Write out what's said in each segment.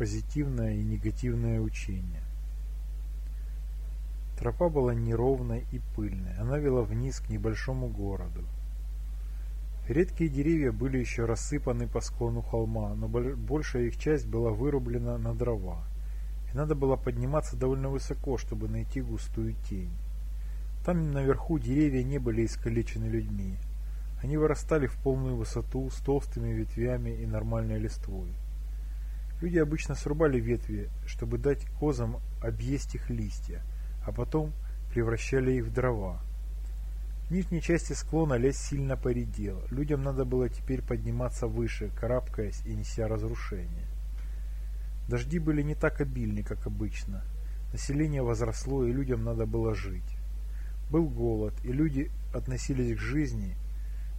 позитивное и негативное учение. Тропа была неровной и пыльной, она вела вниз к небольшому городу. Редкие деревья были еще рассыпаны по склону холма, но большая их часть была вырублена на дрова, и надо было подниматься довольно высоко, чтобы найти густую тень. Там наверху деревья не были искалечены людьми. Они вырастали в полную высоту с толстыми ветвями и нормальной листвой. Люди обычно срубали ветви, чтобы дать козам объесть их листья, а потом превращали их в дрова. В нижней части склона лес сильно поредел. Людям надо было теперь подниматься выше, карабкаясь и неся разрушение. Дожди были не так обильны, как обычно. Население возросло, и людям надо было жить. Был голод, и люди относились к жизни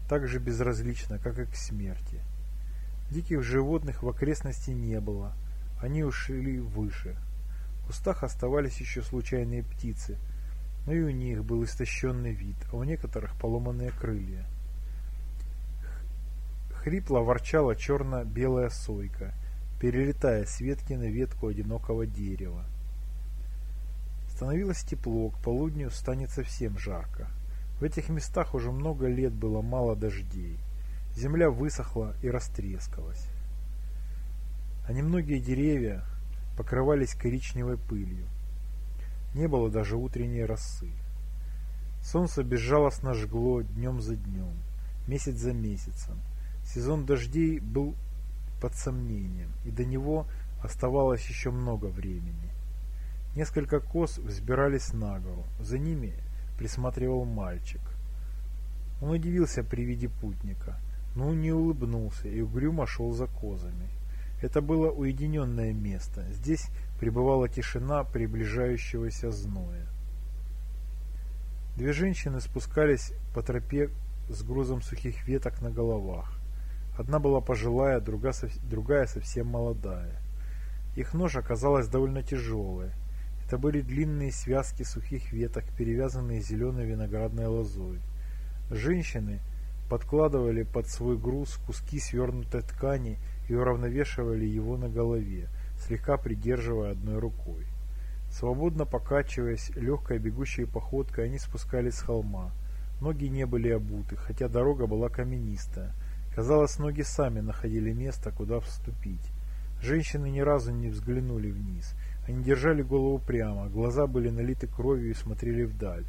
так же безразлично, как и к смерти. Диких животных в окрестности не было, они ушли выше. В кустах оставались еще случайные птицы, но и у них был истощенный вид, а у некоторых поломанные крылья. Хрипло ворчала черно-белая сойка, перелетая с ветки на ветку одинокого дерева. Становилось тепло, к полудню станет совсем жарко. В этих местах уже много лет было мало дождей. Земля высохла и растрескалась. А немногие деревья покрывались коричневой пылью. Не было даже утренней росы. Солнце безжалостно жгло днем за днем, месяц за месяцем. Сезон дождей был под сомнением, и до него оставалось еще много времени. Несколько коз взбирались на гору. За ними присматривал мальчик. Он удивился при виде путника, но не улыбнулся и угрюмо шел за козами. Это было уединенное место. Здесь пребывала тишина приближающегося зноя. Две женщины спускались по тропе с грузом сухих веток на головах. Одна была пожилая, другая совсем молодая. Их нож оказалась довольно тяжелая, это были длинные связки сухих веток, перевязанные зеленой виноградной лозой. Женщины подкладывали под свой груз куски свернутой ткани и уравновешивали его на голове, слегка придерживая одной рукой. Свободно покачиваясь, легкой бегущей походкой они спускались с холма. Ноги не были обуты, хотя дорога была каменистая. Казалось, ноги сами находили место, куда вступить. Женщины ни разу не взглянули вниз. Они держали голову прямо, глаза были налиты кровью и смотрели вдаль.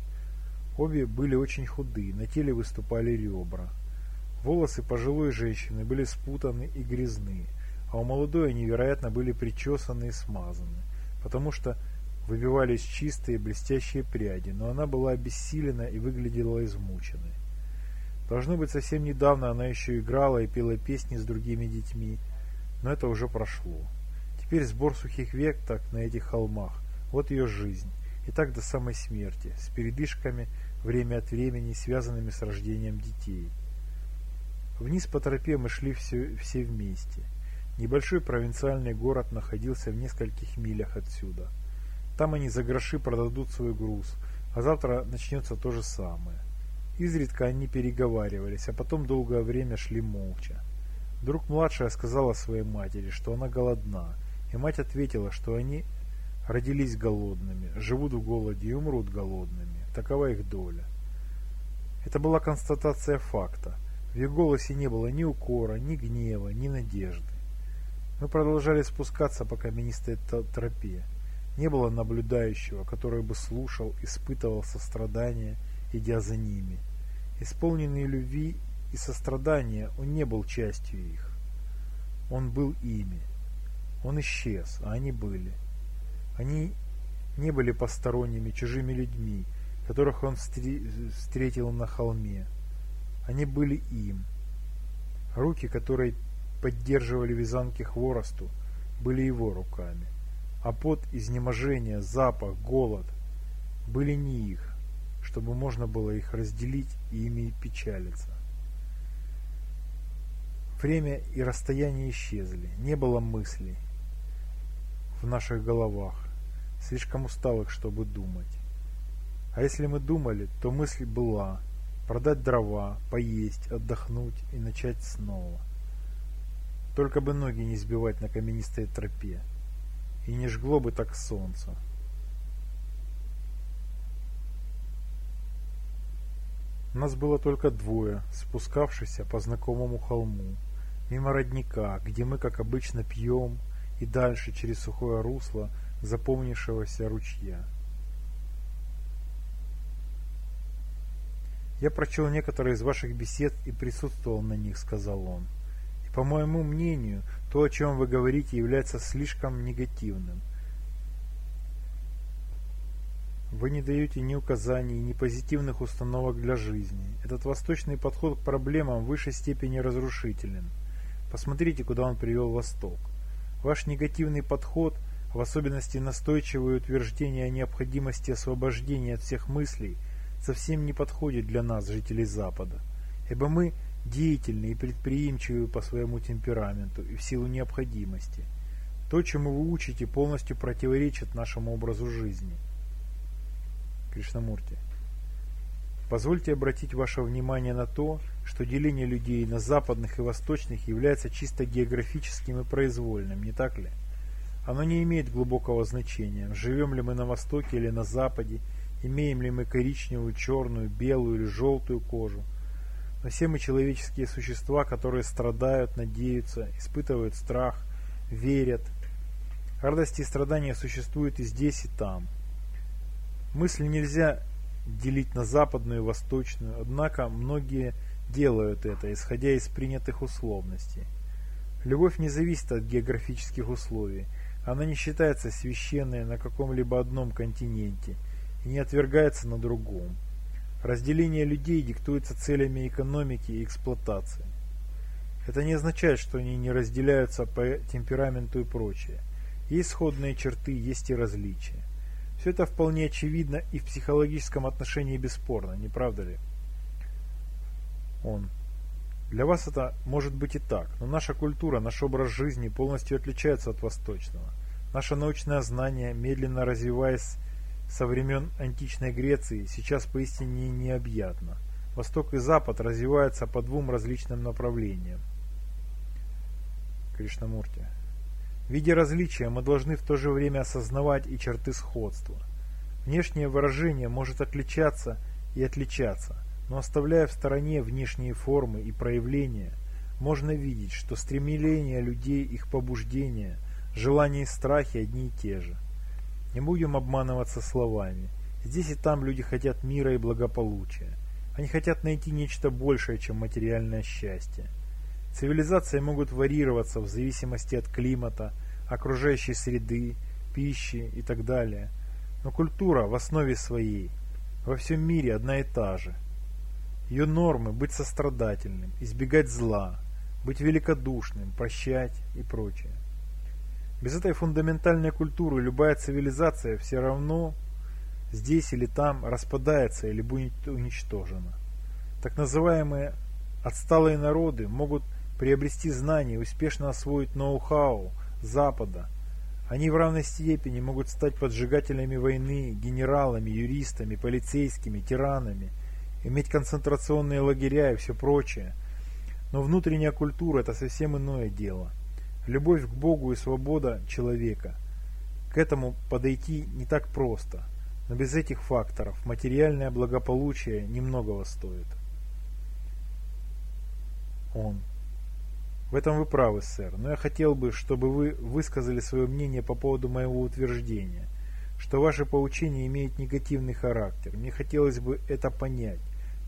Обе были очень худые, на теле выступали ребра. Волосы пожилой женщины были спутаны и грязны, а у молодой они, вероятно, были причесаны и смазаны, потому что выбивались чистые блестящие пряди, но она была обессилена и выглядела измученной. Должно быть, совсем недавно она еще играла и пела песни с другими детьми, но это уже прошло. Теперь сбор сухих веток на этих холмах. Вот ее жизнь. И так до самой смерти, с передышками время от времени, связанными с рождением детей. Вниз по тропе мы шли все, все вместе. Небольшой провинциальный город находился в нескольких милях отсюда. Там они за гроши продадут свой груз, а завтра начнется то же самое. Изредка они переговаривались, а потом долгое время шли молча. Вдруг младшая сказала своей матери, что она голодна, и мать ответила, что они родились голодными, живут в голоде и умрут голодными. Такова их доля. Это была констатация факта. В ее голосе не было ни укора, ни гнева, ни надежды. Мы продолжали спускаться по каменистой тропе. Не было наблюдающего, который бы слушал, испытывал сострадание, идя за ними. Исполненный любви и сострадания, он не был частью их. Он был ими. Он исчез, а они были. Они не были посторонними, чужими людьми, которых он встретил на холме. Они были им. Руки, которые поддерживали вязанки хворосту, были его руками. А пот, изнеможение, запах, голод были не их, чтобы можно было их разделить и ими печалиться. Время и расстояние исчезли, не было мыслей, в наших головах, слишком усталых, чтобы думать. А если мы думали, то мысль была продать дрова, поесть, отдохнуть и начать снова. Только бы ноги не сбивать на каменистой тропе. и не жгло бы так солнце. Нас было только двое, спускавшихся по знакомому холму, мимо родника, где мы, как обычно, пьем, и дальше через сухое русло запомнившегося ручья. «Я прочел некоторые из ваших бесед и присутствовал на них», — сказал он. «И, по моему мнению, то, о чем вы говорите, является слишком негативным. Вы не даете ни указаний, ни позитивных установок для жизни. Этот восточный подход к проблемам в высшей степени разрушителен. Посмотрите, куда он привел Восток. Ваш негативный подход, в особенности настойчивое утверждение о необходимости освобождения от всех мыслей, совсем не подходит для нас, жителей Запада. Ибо мы деятельны и предприимчивы по своему темпераменту и в силу необходимости. То, чему вы учите, полностью противоречит нашему образу жизни – Кришнамурти. Позвольте обратить ваше внимание на то, что деление людей на западных и восточных является чисто географическим и произвольным, не так ли? Оно не имеет глубокого значения, живем ли мы на востоке или на западе, имеем ли мы коричневую, черную, белую или желтую кожу. Но все мы человеческие существа, которые страдают, надеются, испытывают страх, верят. Радости и страдания существуют и здесь, и там – Мысль нельзя делить на западную и восточную, однако многие делают это, исходя из принятых условностей. Любовь не зависит от географических условий, она не считается священной на каком-либо одном континенте и не отвергается на другом. Разделение людей диктуется целями экономики и эксплуатации. Это не означает, что они не разделяются по темпераменту и прочее. Есть сходные черты, есть и различия. Все это вполне очевидно и в психологическом отношении бесспорно, не правда ли? Он. Для вас это может быть и так, но наша культура, наш образ жизни полностью отличается от восточного. Наше научное знание, медленно развиваясь со времен античной Греции, сейчас поистине необъятно. Восток и Запад развиваются по двум различным направлениям. Кришнамурти. Видя различия, мы должны в то же время осознавать и черты сходства. Внешнее выражение может отличаться и отличаться, но оставляя в стороне внешние формы и проявления, можно видеть, что стремления людей, их побуждения, желания и страхи одни и те же. Не будем обманываться словами. Здесь и там люди хотят мира и благополучия. Они хотят найти нечто большее, чем материальное счастье. Цивилизации могут варьироваться в зависимости от климата, окружающей среды, пищи и так далее. Но культура в основе своей во всем мире одна и та же. Ее нормы – быть сострадательным, избегать зла, быть великодушным, прощать и прочее. Без этой фундаментальной культуры любая цивилизация все равно здесь или там распадается или будет уничтожена. Так называемые отсталые народы могут приобрести знания, успешно освоить ноу-хау Запада. Они в равной степени могут стать поджигателями войны, генералами, юристами, полицейскими, тиранами, иметь концентрационные лагеря и все прочее. Но внутренняя культура – это совсем иное дело. Любовь к Богу и свобода человека. К этому подойти не так просто. Но без этих факторов материальное благополучие немногого стоит. Он. В этом вы правы, сэр, но я хотел бы, чтобы вы высказали свое мнение по поводу моего утверждения, что ваше поучение имеет негативный характер. Мне хотелось бы это понять.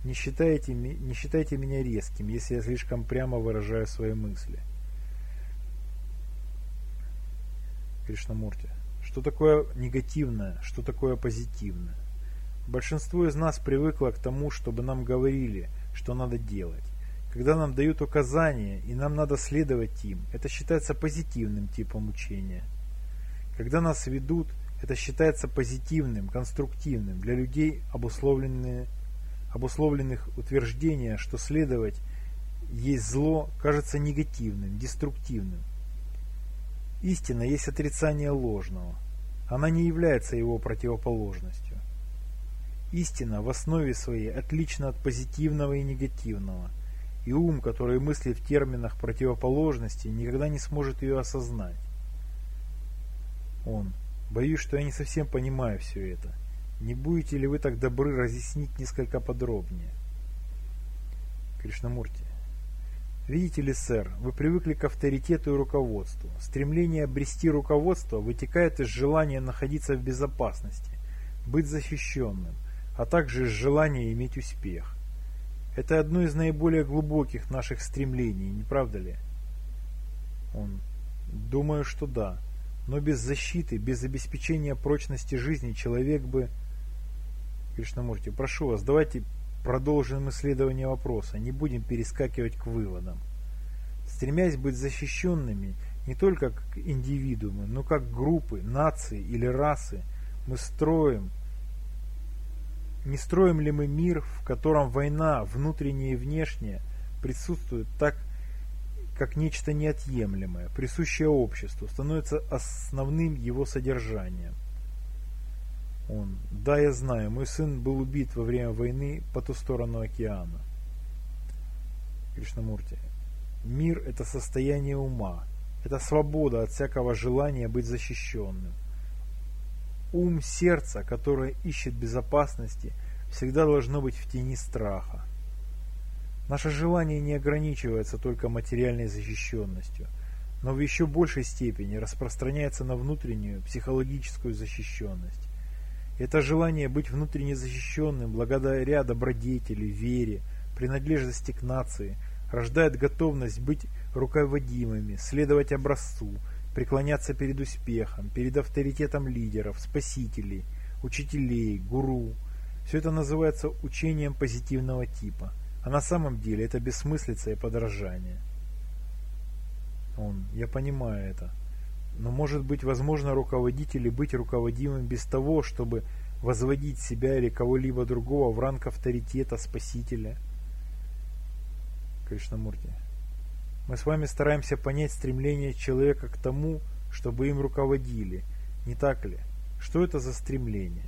Не считайте, не считайте меня резким, если я слишком прямо выражаю свои мысли. Кришнамурти. Что такое негативное, что такое позитивное? Большинство из нас привыкло к тому, чтобы нам говорили, что надо делать. Когда нам дают указания, и нам надо следовать им, это считается позитивным типом учения. Когда нас ведут, это считается позитивным, конструктивным, для людей обусловленные, обусловленных утверждения, что следовать есть зло, кажется негативным, деструктивным. Истина есть отрицание ложного. Она не является его противоположностью. Истина в основе своей отлична от позитивного и негативного – и ум, который мыслит в терминах противоположности, никогда не сможет ее осознать. Он. Боюсь, что я не совсем понимаю все это. Не будете ли вы так добры разъяснить несколько подробнее? Кришнамурти. Видите ли, сэр, вы привыкли к авторитету и руководству. Стремление обрести руководство вытекает из желания находиться в безопасности, быть защищенным, а также из желания иметь успех. Это одно из наиболее глубоких наших стремлений, не правда ли? Он. Думаю, что да. Но без защиты, без обеспечения прочности жизни человек бы... Кришнамурти, прошу вас, давайте продолжим исследование вопроса, не будем перескакивать к выводам. Стремясь быть защищенными не только как индивидуумы, но как группы, нации или расы, мы строим, не строим ли мы мир, в котором война, внутренняя и внешняя, присутствует так, как нечто неотъемлемое, присущее обществу, становится основным его содержанием. Он. Да, я знаю, мой сын был убит во время войны по ту сторону океана. Кришнамурти. Мир – это состояние ума, это свобода от всякого желания быть защищенным. Ум сердца, которое ищет безопасности, всегда должно быть в тени страха. Наше желание не ограничивается только материальной защищенностью, но в еще большей степени распространяется на внутреннюю психологическую защищенность. Это желание быть внутренне защищенным благодаря добродетели, вере, принадлежности к нации рождает готовность быть руководимыми, следовать образцу, преклоняться перед успехом, перед авторитетом лидеров, спасителей, учителей, гуру. Все это называется учением позитивного типа – а на самом деле это бессмыслица и подражание. Он, я понимаю это. Но может быть возможно руководить или быть руководимым без того, чтобы возводить себя или кого-либо другого в ранг авторитета, спасителя? Кришнамурти. Мы с вами стараемся понять стремление человека к тому, чтобы им руководили. Не так ли? Что это за стремление?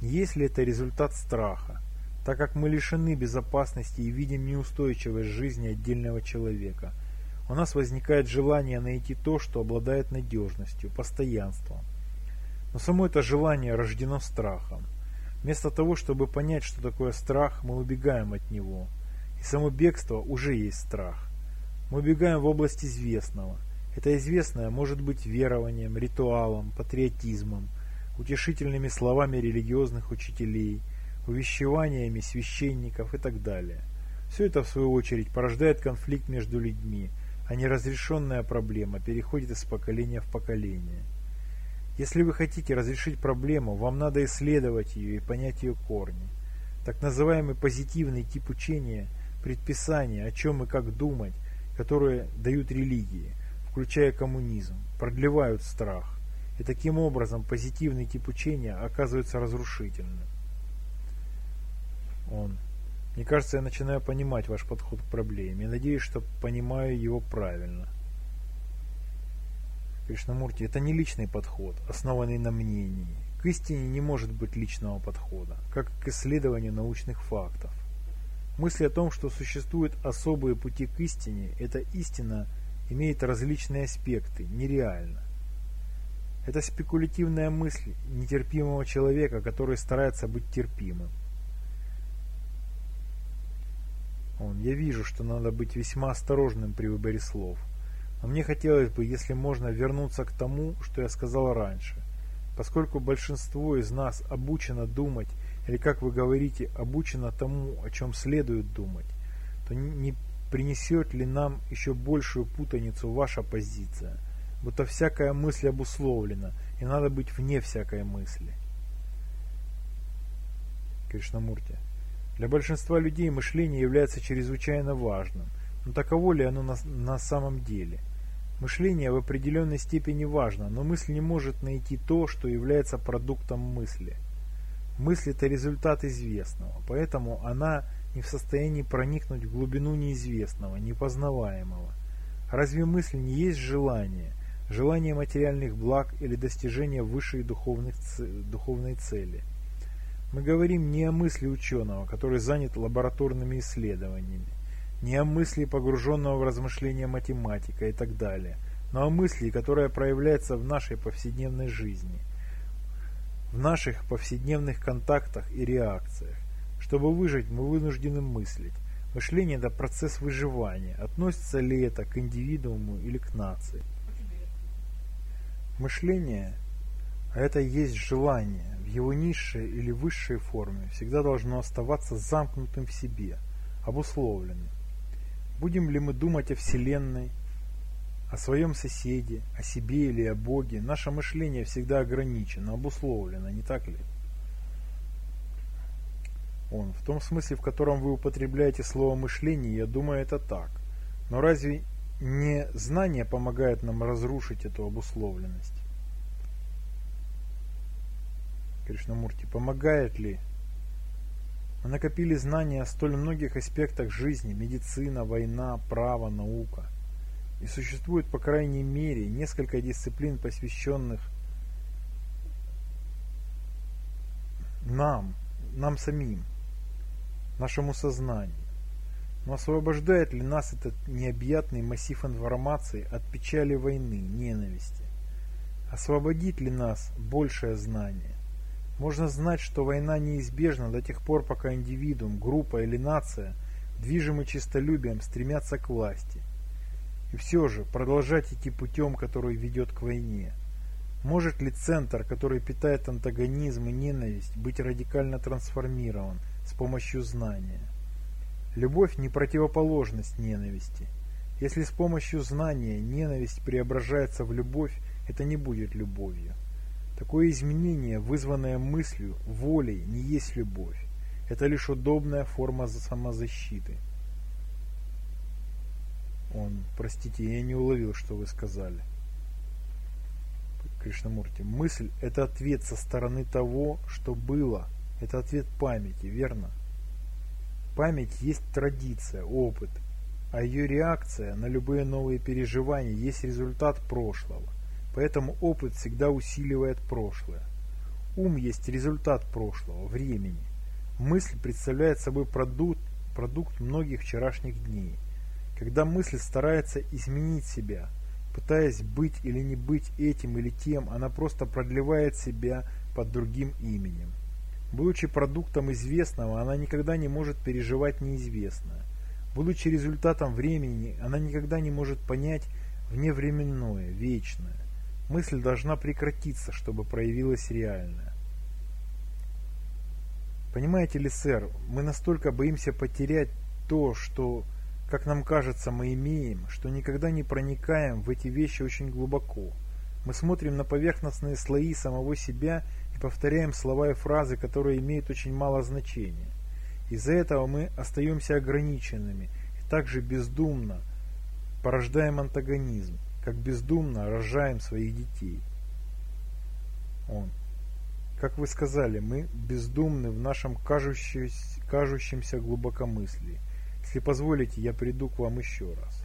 Есть ли это результат страха? так как мы лишены безопасности и видим неустойчивость жизни отдельного человека. У нас возникает желание найти то, что обладает надежностью, постоянством. Но само это желание рождено страхом. Вместо того, чтобы понять, что такое страх, мы убегаем от него. И само бегство уже есть страх. Мы убегаем в область известного. Это известное может быть верованием, ритуалом, патриотизмом, утешительными словами религиозных учителей – увещеваниями священников и так далее. Все это, в свою очередь, порождает конфликт между людьми, а неразрешенная проблема переходит из поколения в поколение. Если вы хотите разрешить проблему, вам надо исследовать ее и понять ее корни. Так называемый позитивный тип учения, предписания, о чем и как думать, которые дают религии, включая коммунизм, продлевают страх. И таким образом позитивный тип учения оказывается разрушительным. Он. Мне кажется, я начинаю понимать ваш подход к проблеме. Я надеюсь, что понимаю его правильно. Кришнамурти, это не личный подход, основанный на мнении. К истине не может быть личного подхода, как к исследованию научных фактов. Мысль о том, что существуют особые пути к истине, эта истина имеет различные аспекты, нереально. Это спекулятивная мысль нетерпимого человека, который старается быть терпимым. Он, я вижу, что надо быть весьма осторожным при выборе слов. Но мне хотелось бы, если можно, вернуться к тому, что я сказал раньше. Поскольку большинство из нас обучено думать, или, как вы говорите, обучено тому, о чем следует думать, то не принесет ли нам еще большую путаницу ваша позиция, будто всякая мысль обусловлена, и надо быть вне всякой мысли? Кришнамурти. Для большинства людей мышление является чрезвычайно важным, но таково ли оно на, на самом деле? Мышление в определенной степени важно, но мысль не может найти то, что является продуктом мысли. Мысль – это результат известного, поэтому она не в состоянии проникнуть в глубину неизвестного, непознаваемого. Разве мысль не есть желание, желание материальных благ или достижение высшей духовных, духовной цели? Мы говорим не о мысли ученого, который занят лабораторными исследованиями, не о мысли погруженного в размышления математика и так далее. но о мысли, которая проявляется в нашей повседневной жизни, в наших повседневных контактах и реакциях. Чтобы выжить, мы вынуждены мыслить. Мышление – это процесс выживания. Относится ли это к индивидууму или к нации? Мышление – а это и есть желание, в его низшей или высшей форме, всегда должно оставаться замкнутым в себе, обусловленным. Будем ли мы думать о Вселенной, о своем соседе, о себе или о Боге, наше мышление всегда ограничено, обусловлено, не так ли? Он, в том смысле, в котором вы употребляете слово «мышление», я думаю, это так. Но разве не знание помогает нам разрушить эту обусловленность? Кришнамурти, помогает ли? Мы накопили знания о столь многих аспектах жизни – медицина, война, право, наука. И существует, по крайней мере, несколько дисциплин, посвященных нам, нам самим, нашему сознанию. Но освобождает ли нас этот необъятный массив информации от печали войны, ненависти? Освободит ли нас большее знание? Можно знать, что война неизбежна до тех пор, пока индивидуум, группа или нация, движимый честолюбием, стремятся к власти. И все же продолжать идти путем, который ведет к войне. Может ли центр, который питает антагонизм и ненависть, быть радикально трансформирован с помощью знания? Любовь не противоположность ненависти. Если с помощью знания ненависть преображается в любовь, это не будет любовью. Такое изменение, вызванное мыслью, волей, не есть любовь. Это лишь удобная форма самозащиты. Он, простите, я не уловил, что вы сказали. Кришнамурти, мысль – это ответ со стороны того, что было. Это ответ памяти, верно? Память есть традиция, опыт, а ее реакция на любые новые переживания есть результат прошлого. Поэтому опыт всегда усиливает прошлое. Ум есть результат прошлого, времени. Мысль представляет собой продукт, продукт многих вчерашних дней. Когда мысль старается изменить себя, пытаясь быть или не быть этим или тем, она просто продлевает себя под другим именем. Будучи продуктом известного, она никогда не может переживать неизвестное. Будучи результатом времени, она никогда не может понять вневременное, вечное. Мысль должна прекратиться, чтобы проявилась реальная. Понимаете ли, сэр, мы настолько боимся потерять то, что, как нам кажется, мы имеем, что никогда не проникаем в эти вещи очень глубоко. Мы смотрим на поверхностные слои самого себя и повторяем слова и фразы, которые имеют очень мало значения. Из-за этого мы остаемся ограниченными и также бездумно порождаем антагонизм как бездумно рожаем своих детей. Он. Как вы сказали, мы бездумны в нашем кажущемся глубокомыслии. Если позволите, я приду к вам еще раз.